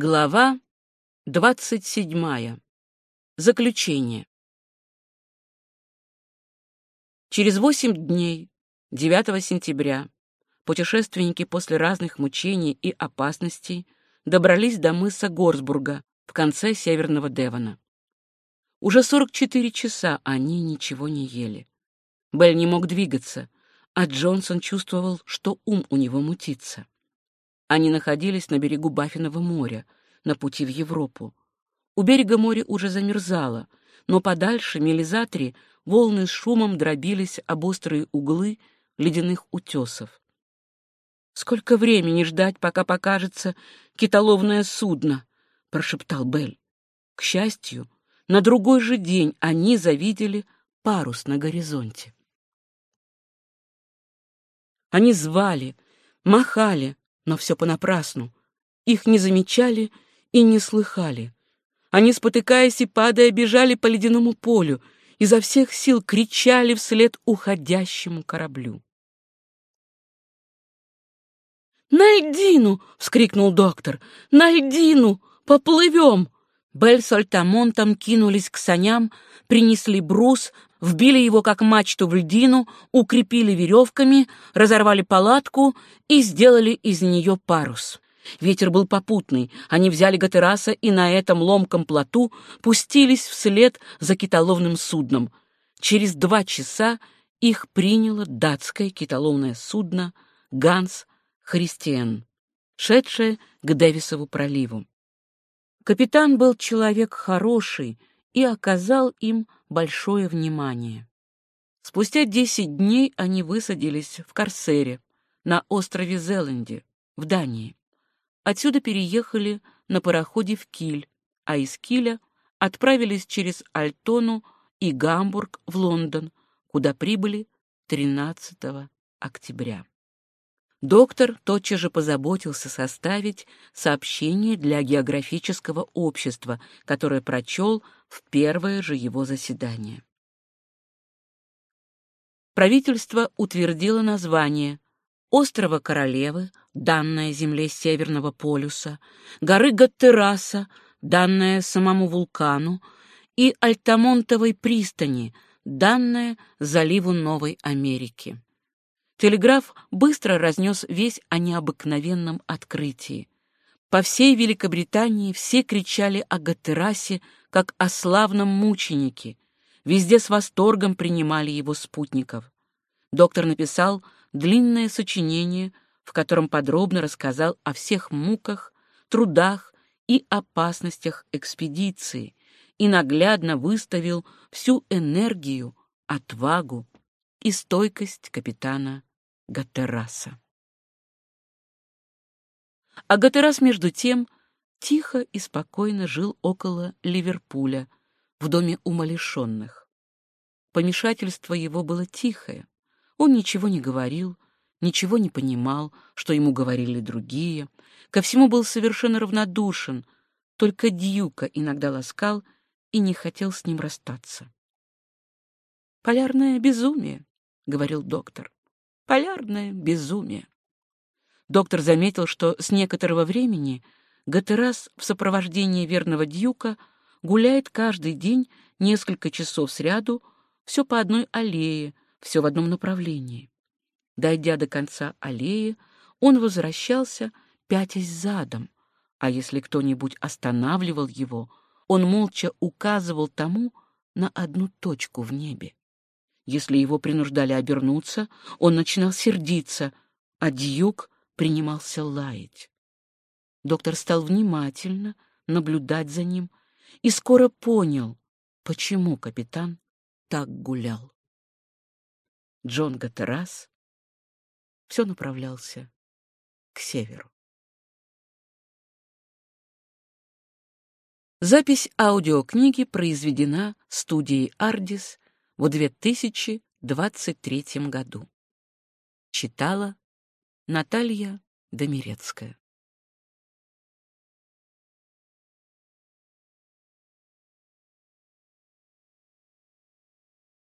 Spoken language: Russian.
Глава двадцать седьмая. Заключение. Через восемь дней, 9 сентября, путешественники после разных мучений и опасностей добрались до мыса Горсбурга в конце Северного Девона. Уже 44 часа они ничего не ели. Белль не мог двигаться, а Джонсон чувствовал, что ум у него мутится. Они находились на берегу Баффинова моря, на пути в Европу. У берега море уже замерзало, но подальше, мелизатри, волны с шумом дробились об острые углы ледяных утесов. «Сколько времени ждать, пока покажется китоловное судно?» — прошептал Белль. К счастью, на другой же день они завидели парус на горизонте. Они звали, махали, но все понапрасну. Их не замечали и не слыхали. Они, спотыкаясь и падая, бежали по ледяному полю, изо всех сил кричали вслед уходящему кораблю. «На льдину!» — вскрикнул доктор. «На льдину! Поплывем!» Бель с Альтамонтом кинулись к саням, принесли брус, вбили его как мачту в льдину, укрепили веревками, разорвали палатку и сделали из нее парус. Ветер был попутный, они взяли Гатераса и на этом ломком плоту пустились вслед за китоловным судном. Через два часа их приняло датское китоловное судно «Ганс Христиан», шедшее к Дэвисову проливу. Капитан был человек хороший и оказал им большое внимание. Спустя десять дней они высадились в Корсере, на острове Зеланде, в Дании. Отсюда переехали на пароходе в Киль, а из Киля отправились через Альтону и Гамбург в Лондон, куда прибыли 13 октября. Доктор тотчас же позаботился составить сообщение для географического общества, которое прочел в первое же его заседание. Правительство утвердило название острова Королевы, данное земле Северного полюса, горы Гаттераса, данное самому вулкану, и Альтамонтовой пристани, данное заливу Новой Америки. Телеграф быстро разнес весь о необыкновенном открытии. По всей Великобритании все кричали о Гаттерасе, как о славном мученике. Везде с восторгом принимали его спутников. Доктор написал длинное сочинение, в котором подробно рассказал о всех муках, трудах и опасностях экспедиции и наглядно выставил всю энергию, отвагу и стойкость капитана Гатераса. А Гатерас, между тем, тихо и спокойно жил около Ливерпуля, в доме умалишенных. Помешательство его было тихое. Он ничего не говорил, ничего не понимал, что ему говорили другие, ко всему был совершенно равнодушен, только Дьюка иногда ласкал и не хотел с ним расстаться. «Полярное безумие», — говорил доктор. Полярное безумие. Доктор заметил, что с некоторого времени Гатерас в сопровождении верного дьюка гуляет каждый день несколько часов сряду, все по одной аллее, все в одном направлении. Дойдя до конца аллеи, он возвращался, пятясь задом, а если кто-нибудь останавливал его, он молча указывал тому на одну точку в небе. Если его принуждали обернуться, он начинал сердиться, а Дьюк принимался лаять. Доктор стал внимательно наблюдать за ним и скоро понял, почему капитан так гулял. Джон Гатерас все направлялся к северу. Запись аудиокниги произведена студией «Ардис» в 2023 году. Читала Наталья Домирецкая.